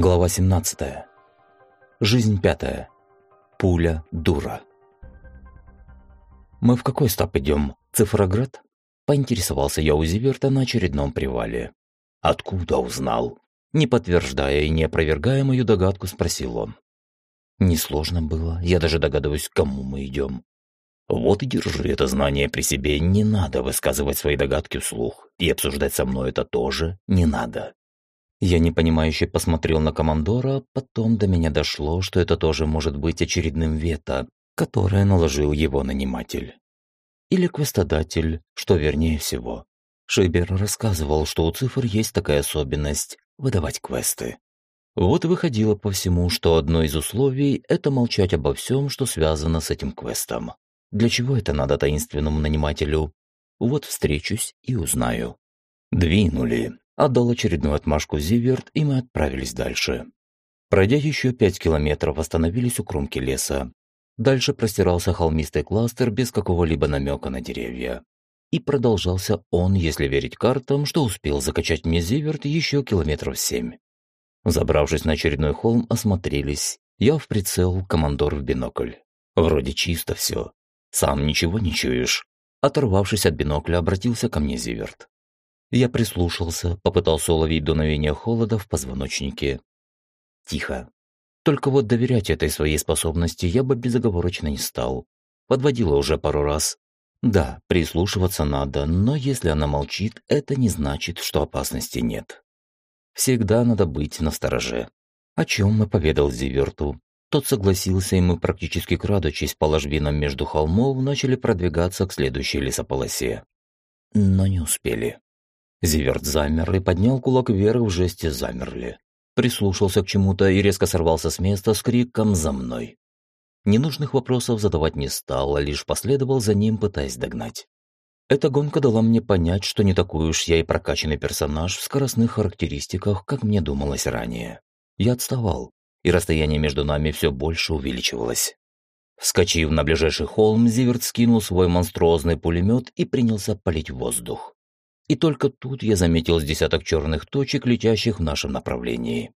Глава 17. Жизнь пятая. Пуля дура. «Мы в какой стап идем? Цифроград?» Поинтересовался я у Зиверта на очередном привале. «Откуда узнал?» Не подтверждая и не опровергая мою догадку, спросил он. Несложно было, я даже догадываюсь, к кому мы идем. Вот и держи это знание при себе, не надо высказывать свои догадки вслух, и обсуждать со мной это тоже не надо. Я непонимающе посмотрел на командора, потом до меня дошло, что это тоже может быть очередным вето, которое наложил его наниматель. Или квестодатель, что вернее всего. Шибер рассказывал, что у цифр есть такая особенность – выдавать квесты. Вот выходило по всему, что одно из условий – это молчать обо всем, что связано с этим квестом. Для чего это надо таинственному нанимателю? Вот встречусь и узнаю. Двинули отдал очередную отмашку Зиверт, и мы отправились дальше. Пройдя еще пять километров, остановились у кромки леса. Дальше простирался холмистый кластер без какого-либо намека на деревья. И продолжался он, если верить картам, что успел закачать мне Зиверт еще километров семь. Забравшись на очередной холм, осмотрелись. Я в прицел, командор в бинокль. Вроде чисто все. Сам ничего не чуешь. Оторвавшись от бинокля, обратился ко мне Зиверт. Я прислушался, попытался уловить дуновение холода в позвоночнике. Тихо. Только вот доверять этой своей способности я бы безоговорочно не стал. Подводила уже пару раз. Да, прислушиваться надо, но если она молчит, это не значит, что опасности нет. Всегда надо быть настороже. О чем мы поведал Зиверту. Тот согласился, и мы практически крадучись по ложбинам между холмов начали продвигаться к следующей лесополосе. Но не успели. Зиверт замер и поднял кулак вверх в жесте замерли. Прислушался к чему-то и резко сорвался с места с криком «За мной!». Ненужных вопросов задавать не стал, а лишь последовал за ним, пытаясь догнать. Эта гонка дала мне понять, что не такой уж я и прокачанный персонаж в скоростных характеристиках, как мне думалось ранее. Я отставал, и расстояние между нами все больше увеличивалось. Вскочив на ближайший холм, Зиверт скинул свой монструозный пулемет и принялся палить воздух. И только тут я заметил с десяток черных точек, летящих в нашем направлении.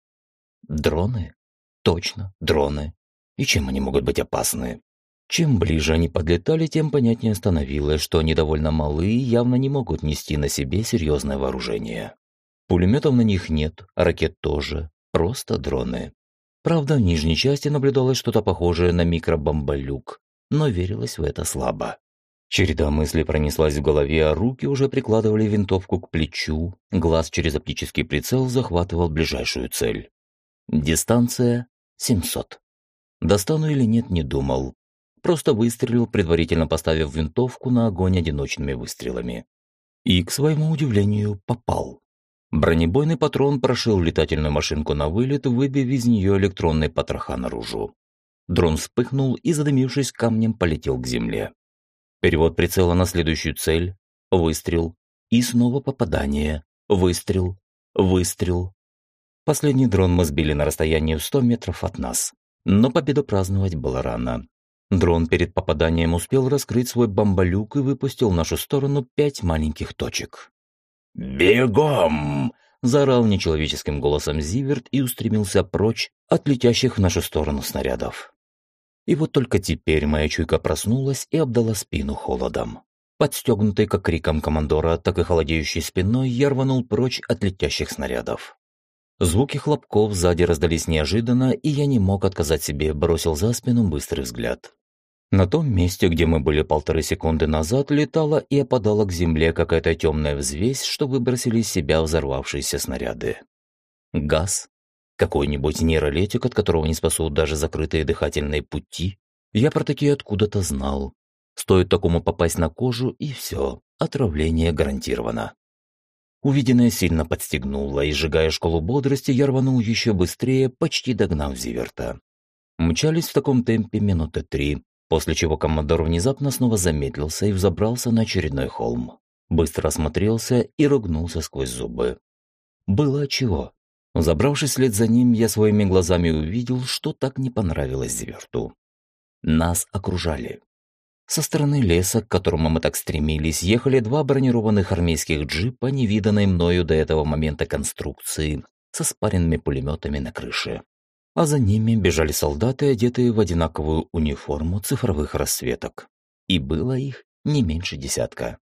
Дроны? Точно, дроны. И чем они могут быть опасны? Чем ближе они подлетали, тем понятнее становилось, что они довольно малы и явно не могут нести на себе серьезное вооружение. Пулеметов на них нет, ракет тоже, просто дроны. Правда, в нижней части наблюдалось что-то похожее на микробомболюк, но верилось в это слабо. Череда мыслей пронеслась в голове, а руки уже прикладывали винтовку к плечу, глаз через оптический прицел захватывал ближайшую цель. Дистанция 700. Достану или нет, не думал. Просто выстрелил, предварительно поставив винтовку на огонь одиночными выстрелами. И, к своему удивлению, попал. Бронебойный патрон прошил летательную машинку на вылет, выбив из нее электронные потроха наружу. Дрон вспыхнул и, задымившись камнем, полетел к земле. Перевод прицела на следующую цель. Выстрел. И снова попадание. Выстрел. Выстрел. Последний дрон мы сбили на расстоянии в 100 метров от нас. Но победу праздновать было рано. Дрон перед попаданием успел раскрыть свой бомболюк и выпустил в нашу сторону пять маленьких точек. «Бегом!» – заорал нечеловеческим голосом Зиверт и устремился прочь от летящих в нашу сторону снарядов. И вот только теперь моя чуйка проснулась и обдала спину холодом. Подстегнутый как криком командора, так и холодеющей спиной, я рванул прочь от летящих снарядов. Звуки хлопков сзади раздались неожиданно, и я не мог отказать себе, бросил за спину быстрый взгляд. На том месте, где мы были полторы секунды назад, летала и опадала к земле какая-то темная взвесь, что выбросили из себя взорвавшиеся снаряды. Газ, какой-нибудь нейролетик, от которого не спасут даже закрытые дыхательные пути. Я про такие откуда-то знал. Стоит такому попасть на кожу, и все, отравление гарантировано. Увиденное сильно подстегнуло, и, сжигая школу бодрости, я рванул еще быстрее, почти догнав Зиверта. Мчались в таком темпе минуты три, после чего командор внезапно снова замедлился и взобрался на очередной холм. Быстро осмотрелся и ругнулся сквозь зубы. Было чего. Забравшись вслед за ним, я своими глазами увидел, что так не понравилось Зверту. Нас окружали. Со стороны леса, к которому мы так стремились, ехали два бронированных армейских джипа, невиданной мною до этого момента конструкции, со спаренными пулеметами на крыше. А за ними бежали солдаты, одетые в одинаковую униформу цифровых расцветок. И было их не меньше десятка.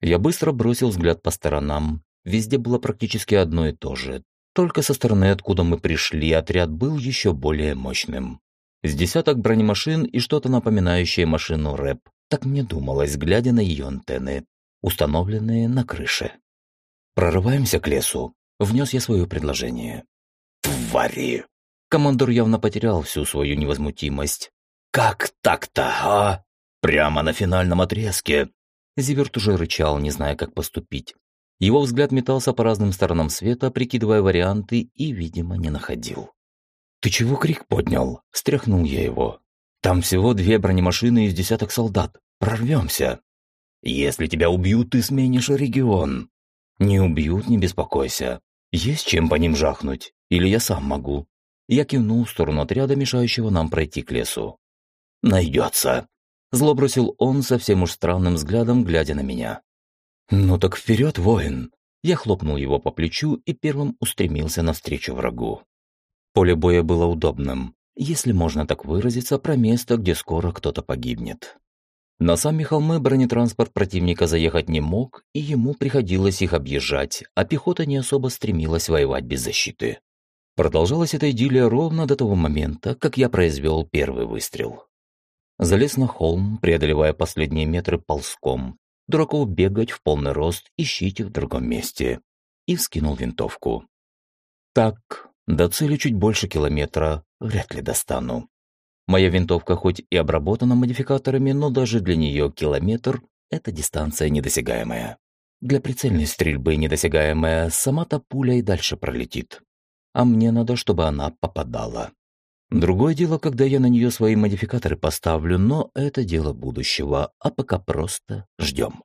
Я быстро бросил взгляд по сторонам. Везде было практически одно и то же. Только со стороны, откуда мы пришли, отряд был еще более мощным. С десяток бронемашин и что-то напоминающее машину рэп. Так мне думалось, глядя на ее антенны, установленные на крыше. «Прорываемся к лесу», — внес я свое предложение. «Твари!» Командор явно потерял всю свою невозмутимость. «Как так-то, а? Прямо на финальном отрезке!» Зиверт уже рычал, не зная, как поступить. Его взгляд метался по разным сторонам света, прикидывая варианты, и, видимо, не находил. «Ты чего крик поднял?» – стряхнул я его. «Там всего две бронемашины из десяток солдат. Прорвемся!» «Если тебя убьют, ты сменишь регион!» «Не убьют, не беспокойся. Есть чем по ним жахнуть. Или я сам могу». Я кивнул в сторону отряда, мешающего нам пройти к лесу. «Найдется!» Зло бросил он совсем уж странным взглядом, глядя на меня. «Ну так вперед, воин!» Я хлопнул его по плечу и первым устремился навстречу врагу. Поле боя было удобным, если можно так выразиться, про место, где скоро кто-то погибнет. На сами холмы бронетранспорт противника заехать не мог, и ему приходилось их объезжать, а пехота не особо стремилась воевать без защиты. Продолжалась эта идиллия ровно до того момента, как я произвел первый выстрел. Залез на холм, преодолевая последние метры ползком. Дураков бегать в полный рост, ищите в другом месте. И вскинул винтовку. Так, до цели чуть больше километра, вряд ли достану. Моя винтовка хоть и обработана модификаторами, но даже для нее километр – это дистанция недосягаемая. Для прицельной стрельбы недосягаемая, сама-то пуля и дальше пролетит. А мне надо, чтобы она попадала. Другое дело, когда я на нее свои модификаторы поставлю, но это дело будущего, а пока просто ждем.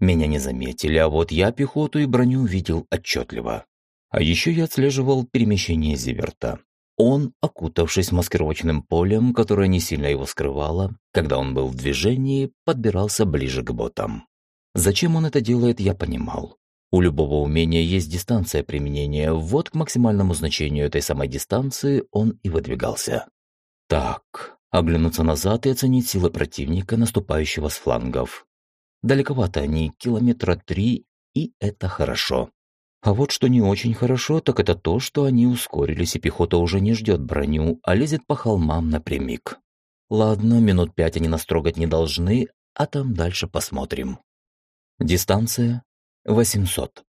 Меня не заметили, а вот я пехоту и броню видел отчетливо. А еще я отслеживал перемещение Зиверта. Он, окутавшись маскировочным полем, которое не сильно его скрывало, когда он был в движении, подбирался ближе к ботам. Зачем он это делает, я понимал. У любого умения есть дистанция применения, вот к максимальному значению этой самой дистанции он и выдвигался. Так, оглянуться назад и оценить силы противника, наступающего с флангов. Далековато они, километра три, и это хорошо. А вот что не очень хорошо, так это то, что они ускорились, и пехота уже не ждет броню, а лезет по холмам напрямик. Ладно, минут пять они нас трогать не должны, а там дальше посмотрим. Дистанция 800.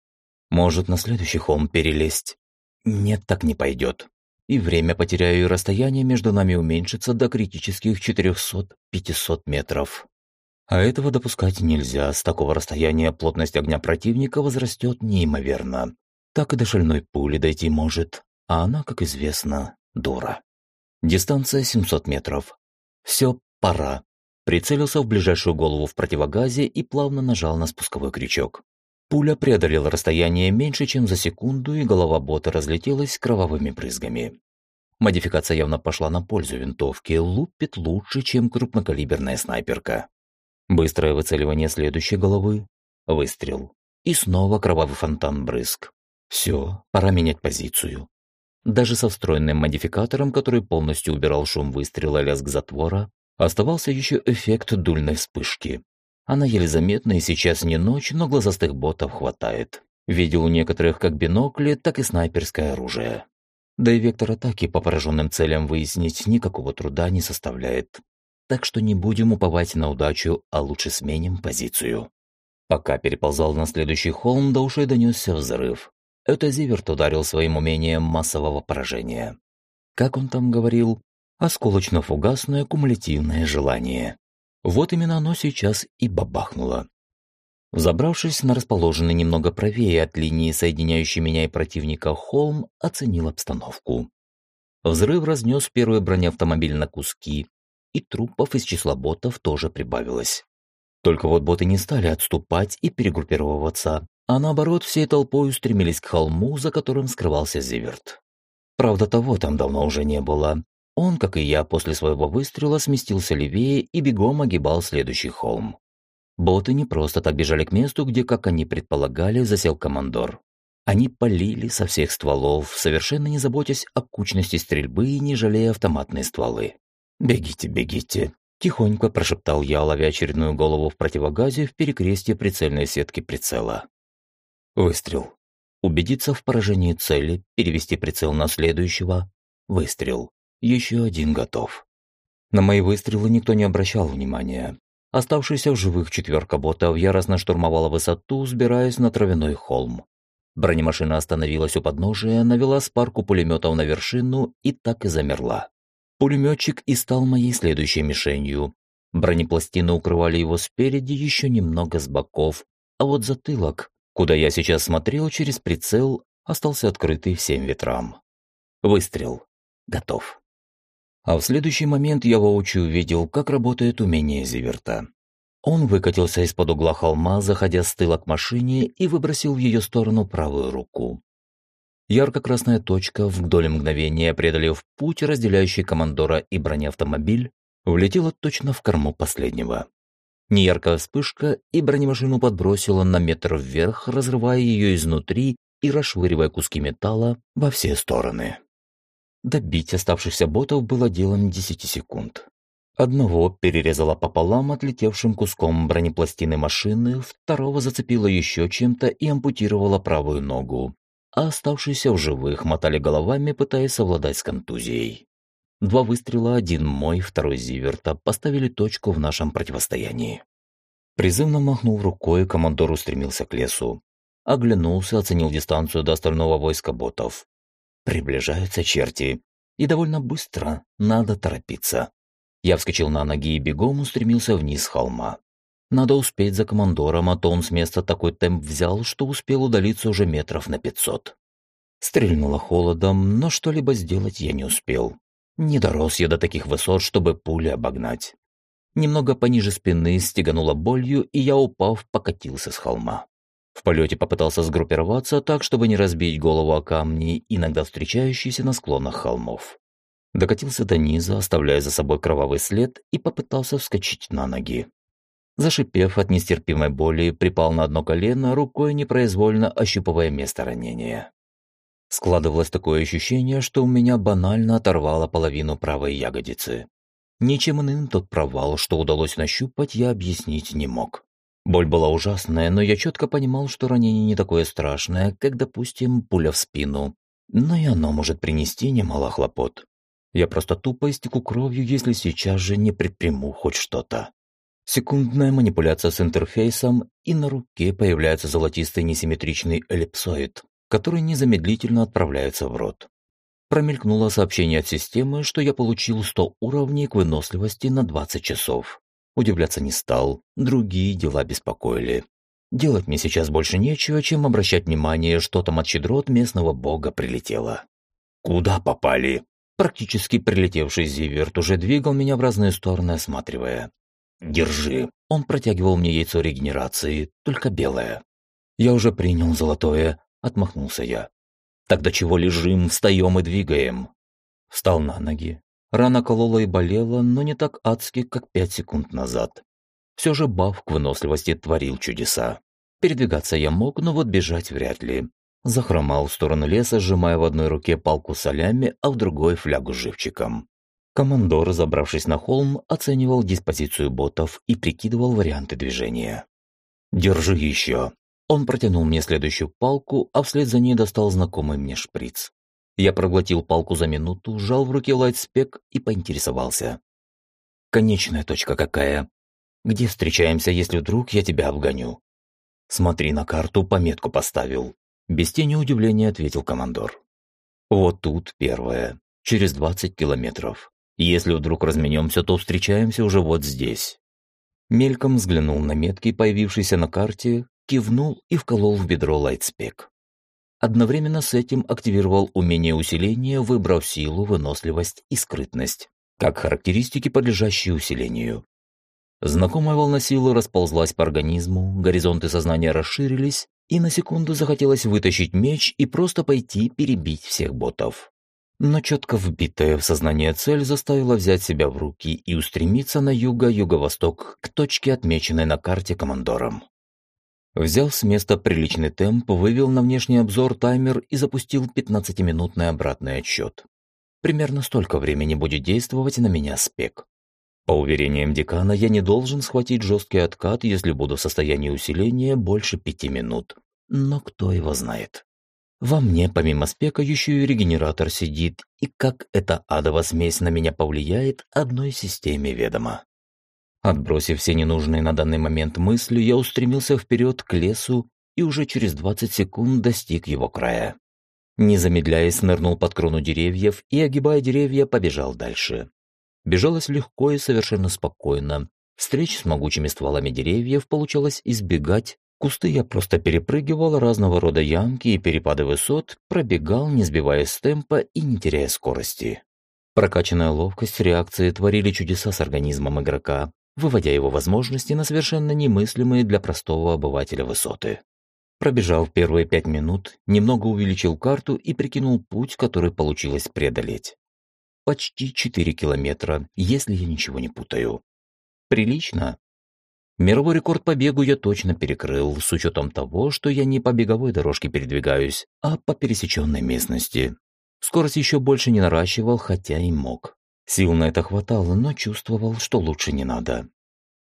Может, на следующий холм перелезть? Нет, так не пойдет. И время потеряю, и расстояние между нами уменьшится до критических 400-500 метров. А этого допускать нельзя. С такого расстояния плотность огня противника возрастет неимоверно. Так и до шальной пули дойти может. А она, как известно, дура. Дистанция 700 метров. Все, пора. Прицелился в ближайшую голову в противогазе и плавно нажал на спусковой крючок. Пуля преодолела расстояние меньше, чем за секунду, и голова бота разлетелась кровавыми брызгами. Модификация явно пошла на пользу винтовки, лупит лучше, чем крупнокалиберная снайперка. Быстрое выцеливание следующей головы. Выстрел. И снова кровавый фонтан брызг. Все, пора менять позицию. Даже со встроенным модификатором, который полностью убирал шум выстрела лязг затвора, оставался еще эффект дульной вспышки. Она еле заметна, и сейчас не ночь, но глазастых ботов хватает. Видел у некоторых как бинокли, так и снайперское оружие. Да и вектор атаки по пораженным целям выяснить никакого труда не составляет так что не будем уповать на удачу, а лучше сменим позицию. Пока переползал на следующий холм, до ушей донесся взрыв. Это Зиверт ударил своим умением массового поражения. Как он там говорил? Осколочно-фугасное кумулятивное желание. Вот именно оно сейчас и бабахнуло. Забравшись на расположенный немного правее от линии, соединяющей меня и противника, холм оценил обстановку. Взрыв разнес первый бронеавтомобиль на куски, и трупов из числа ботов тоже прибавилось. Только вот боты не стали отступать и перегруппировываться, а наоборот всей толпой устремились к холму, за которым скрывался Зиверт. Правда, того там давно уже не было. Он, как и я, после своего выстрела сместился левее и бегом огибал следующий холм. Боты не просто так бежали к месту, где, как они предполагали, засел командор. Они полили со всех стволов, совершенно не заботясь о кучности стрельбы и не жалея автоматные стволы. «Бегите, бегите!» – тихонько прошептал я, ловя очередную голову в противогазе в перекрестье прицельной сетки прицела. Выстрел. Убедиться в поражении цели, перевести прицел на следующего. Выстрел. Еще один готов. На мои выстрелы никто не обращал внимания. Оставшаяся в живых четверка ботов яростно штурмовала высоту, сбираясь на травяной холм. Бронемашина остановилась у подножия, навела спарку пулеметов на вершину и так и замерла. Пулеметчик и стал моей следующей мишенью. Бронепластины укрывали его спереди, еще немного с боков, а вот затылок, куда я сейчас смотрел через прицел, остался открытый всем ветрам. Выстрел. Готов. А в следующий момент я воочию увидел, как работает умение Зиверта. Он выкатился из-под угла холма, заходя с тыла к машине и выбросил в ее сторону правую руку. Ярко-красная точка, в доли мгновения преодолев путь, разделяющий командора и бронеавтомобиль, влетела точно в корму последнего. Неяркая вспышка, и бронемашину подбросила на метр вверх, разрывая ее изнутри и расшвыривая куски металла во все стороны. Добить оставшихся ботов было делом 10 секунд. Одного перерезала пополам отлетевшим куском бронепластины машины, второго зацепила еще чем-то и ампутировала правую ногу, а оставшиеся в живых мотали головами, пытаясь совладать с контузией. Два выстрела, один мой, второй Зиверта, поставили точку в нашем противостоянии. Призывно махнул рукой, командор устремился к лесу. Оглянулся, оценил дистанцию до остального войска ботов. Приближаются черти. И довольно быстро, надо торопиться. Я вскочил на ноги и бегом устремился вниз холма. Надо успеть за командором, а то он с места такой темп взял, что успел удалиться уже метров на пятьсот. Стрельнуло холодом, но что-либо сделать я не успел. Не дорос я до таких высот, чтобы пули обогнать. Немного пониже спины стегануло болью, и я, упав, покатился с холма. В полете попытался сгруппироваться так, чтобы не разбить голову о камни, иногда встречающиеся на склонах холмов. Докатился до низа, оставляя за собой кровавый след, и попытался вскочить на ноги. Зашипев от нестерпимой боли, припал на одно колено, рукой непроизвольно ощупывая место ранения. Складывалось такое ощущение, что у меня банально оторвало половину правой ягодицы. Ничем иным тот провал, что удалось нащупать, я объяснить не мог. Боль была ужасная, но я четко понимал, что ранение не такое страшное, как, допустим, пуля в спину. Но и оно может принести немало хлопот. Я просто тупо истеку кровью, если сейчас же не предприму хоть что-то. Секундная манипуляция с интерфейсом, и на руке появляется золотистый несимметричный эллипсоид, который незамедлительно отправляется в рот. Промелькнуло сообщение от системы, что я получил 100 уровней к выносливости на 20 часов. Удивляться не стал, другие дела беспокоили. Делать мне сейчас больше нечего, чем обращать внимание, что там от щедрот местного бога прилетело. «Куда попали?» Практически прилетевший Зиверт уже двигал меня в разные стороны, осматривая. «Держи». Он протягивал мне яйцо регенерации, только белое. «Я уже принял золотое», — отмахнулся я. «Тогда чего лежим, встаем и двигаем?» Встал на ноги. Рана колола и болела, но не так адски, как пять секунд назад. Все же баф к выносливости творил чудеса. Передвигаться я мог, но вот бежать вряд ли. Захромал в сторону леса, сжимая в одной руке палку солями, а в другой флягу с живчиком. Командор, забравшись на холм, оценивал диспозицию ботов и прикидывал варианты движения. «Держи еще!» Он протянул мне следующую палку, а вслед за ней достал знакомый мне шприц. Я проглотил палку за минуту, сжал в руке лайтспек и поинтересовался. «Конечная точка какая? Где встречаемся, если вдруг я тебя обгоню?» «Смотри на карту, пометку поставил», без тени удивления ответил командор. Вот тут первое. Через 20 километров. Если вдруг разменемся, то встречаемся уже вот здесь. Мельком взглянул на метки, появившиеся на карте, кивнул и вколол в бедро лайтспек. Одновременно с этим активировал умение усиления, выбрав силу, выносливость и скрытность, как характеристики, подлежащие усилению. Знакомая волна силы расползлась по организму, горизонты сознания расширились, и на секунду захотелось вытащить меч и просто пойти перебить всех ботов. Но четко вбитая в сознание цель заставила взять себя в руки и устремиться на юго-юго-восток к точке, отмеченной на карте командором. Взял с места приличный темп, вывел на внешний обзор таймер и запустил 15-минутный обратный отсчет. Примерно столько времени будет действовать на меня спек. По уверениям декана, я не должен схватить жесткий откат, если буду в состоянии усиления больше пяти минут. Но кто его знает. Во мне, помимо спека, еще и регенератор сидит, и как эта адова смесь на меня повлияет, одной системе ведомо. Отбросив все ненужные на данный момент мысли, я устремился вперед к лесу и уже через 20 секунд достиг его края. Не замедляясь, нырнул под крону деревьев и, огибая деревья, побежал дальше. Бежалось легко и совершенно спокойно. Встреч с могучими стволами деревьев получалось избегать, Кусты я просто перепрыгивал, разного рода ямки и перепады высот, пробегал, не сбиваясь с темпа и не теряя скорости. Прокачанная ловкость реакции творили чудеса с организмом игрока, выводя его возможности на совершенно немыслимые для простого обывателя высоты. Пробежав первые пять минут, немного увеличил карту и прикинул путь, который получилось преодолеть. Почти 4 километра, если я ничего не путаю. Прилично, Мировой рекорд по бегу я точно перекрыл, с учетом того, что я не по беговой дорожке передвигаюсь, а по пересеченной местности. Скорость еще больше не наращивал, хотя и мог. Сил на это хватало, но чувствовал, что лучше не надо.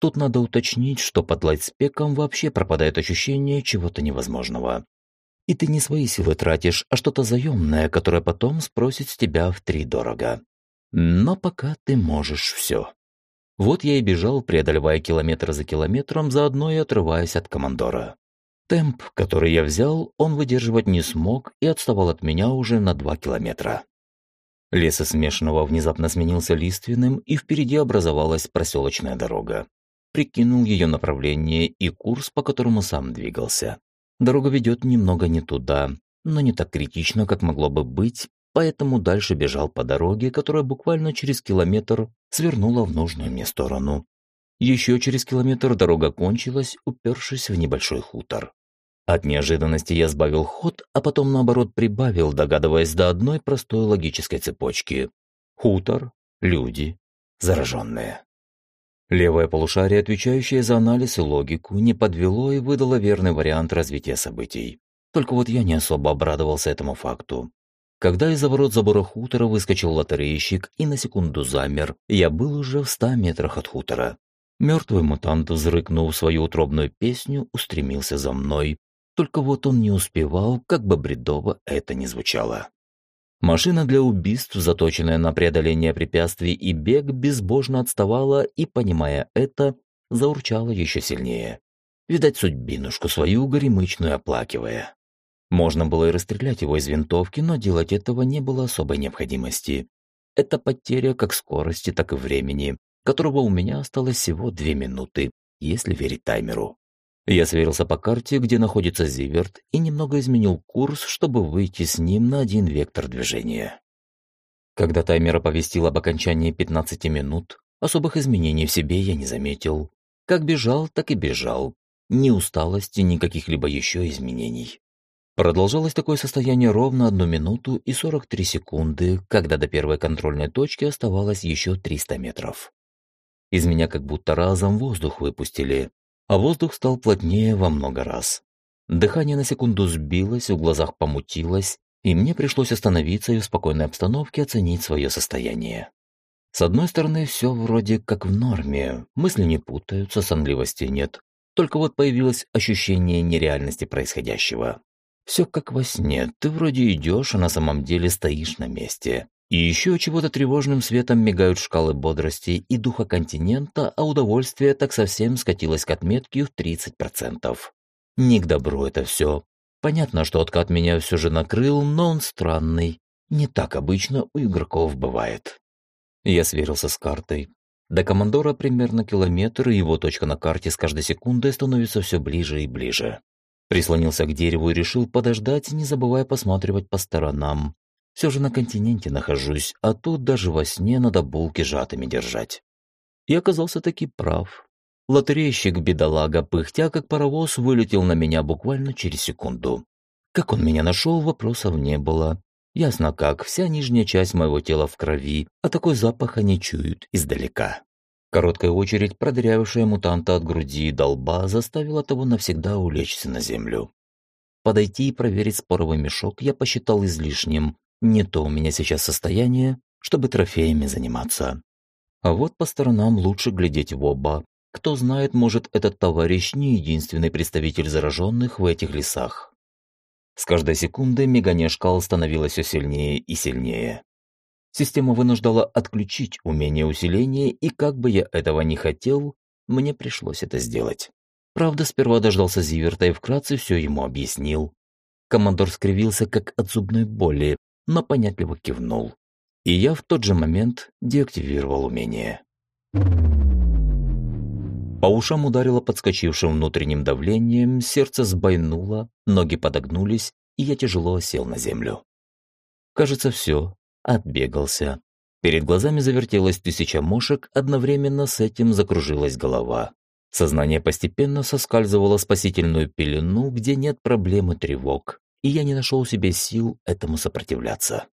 Тут надо уточнить, что под лайтспеком вообще пропадает ощущение чего-то невозможного. И ты не свои силы тратишь, а что-то заемное, которое потом спросит с тебя в три дорого. Но пока ты можешь все. Вот я и бежал, преодолевая километр за километром, заодно и отрываясь от командора. Темп, который я взял, он выдерживать не смог и отставал от меня уже на два километра. Лесосмешанного внезапно сменился лиственным, и впереди образовалась проселочная дорога. Прикинул ее направление и курс, по которому сам двигался. Дорога ведет немного не туда, но не так критично, как могло бы быть, поэтому дальше бежал по дороге, которая буквально через километр свернула в нужную мне сторону. Еще через километр дорога кончилась, упершись в небольшой хутор. От неожиданности я сбавил ход, а потом наоборот прибавил, догадываясь до одной простой логической цепочки. Хутор, люди, зараженные. Левое полушарие, отвечающее за анализ и логику, не подвело и выдало верный вариант развития событий. Только вот я не особо обрадовался этому факту. Когда из-за ворот забора хутора выскочил лотерейщик и на секунду замер, я был уже в ста метрах от хутора. Мертвый мутант, взрыкнув свою утробную песню, устремился за мной. Только вот он не успевал, как бы бредово это ни звучало. Машина для убийств, заточенная на преодоление препятствий и бег, безбожно отставала и, понимая это, заурчала еще сильнее. Видать, судьбинушку свою горемычную оплакивая. Можно было и расстрелять его из винтовки, но делать этого не было особой необходимости. Это потеря как скорости, так и времени, которого у меня осталось всего две минуты, если верить таймеру. Я сверился по карте, где находится Зиверт, и немного изменил курс, чтобы выйти с ним на один вектор движения. Когда таймер оповестил об окончании 15 минут, особых изменений в себе я не заметил. Как бежал, так и бежал. Ни усталости, ни каких-либо еще изменений. Продолжалось такое состояние ровно одну минуту и 43 секунды, когда до первой контрольной точки оставалось еще 300 метров. Из меня как будто разом воздух выпустили, а воздух стал плотнее во много раз. Дыхание на секунду сбилось, в глазах помутилось, и мне пришлось остановиться и в спокойной обстановке оценить свое состояние. С одной стороны, все вроде как в норме, мысли не путаются, сонливости нет. Только вот появилось ощущение нереальности происходящего. Все как во сне. Ты вроде идешь, а на самом деле стоишь на месте. И еще чего-то тревожным светом мигают шкалы бодрости и духа континента, а удовольствие так совсем скатилось к отметке в 30%. Не к добру это все. Понятно, что откат меня все же накрыл, но он странный. Не так обычно у игроков бывает. Я сверился с картой. До командора примерно километр, и его точка на карте с каждой секундой становится все ближе и ближе. Прислонился к дереву и решил подождать, не забывая посматривать по сторонам. Все же на континенте нахожусь, а тут даже во сне надо булки сжатыми держать. И оказался таки прав. Лотерейщик бедолага, пыхтя как паровоз, вылетел на меня буквально через секунду. Как он меня нашел, вопросов не было. Ясно как, вся нижняя часть моего тела в крови, а такой запах они чуют издалека. Короткая очередь, продырявившая мутанта от груди и долба, заставила того навсегда улечься на землю. Подойти и проверить споровый мешок я посчитал излишним. Не то у меня сейчас состояние, чтобы трофеями заниматься. А вот по сторонам лучше глядеть в оба. Кто знает, может, этот товарищ не единственный представитель зараженных в этих лесах. С каждой секундой меганешкал становилась все сильнее и сильнее. Система вынуждала отключить умение усиления, и как бы я этого не хотел, мне пришлось это сделать. Правда, сперва дождался Зиверта и вкратце все ему объяснил. Командор скривился, как от зубной боли, но понятливо кивнул. И я в тот же момент деактивировал умение. По ушам ударило подскочившим внутренним давлением, сердце сбойнуло, ноги подогнулись, и я тяжело сел на землю. Кажется, все, отбегался. Перед глазами завертелось тысяча мошек, одновременно с этим закружилась голова. Сознание постепенно соскальзывало спасительную пелену, где нет проблем и тревог, и я не нашел себе сил этому сопротивляться.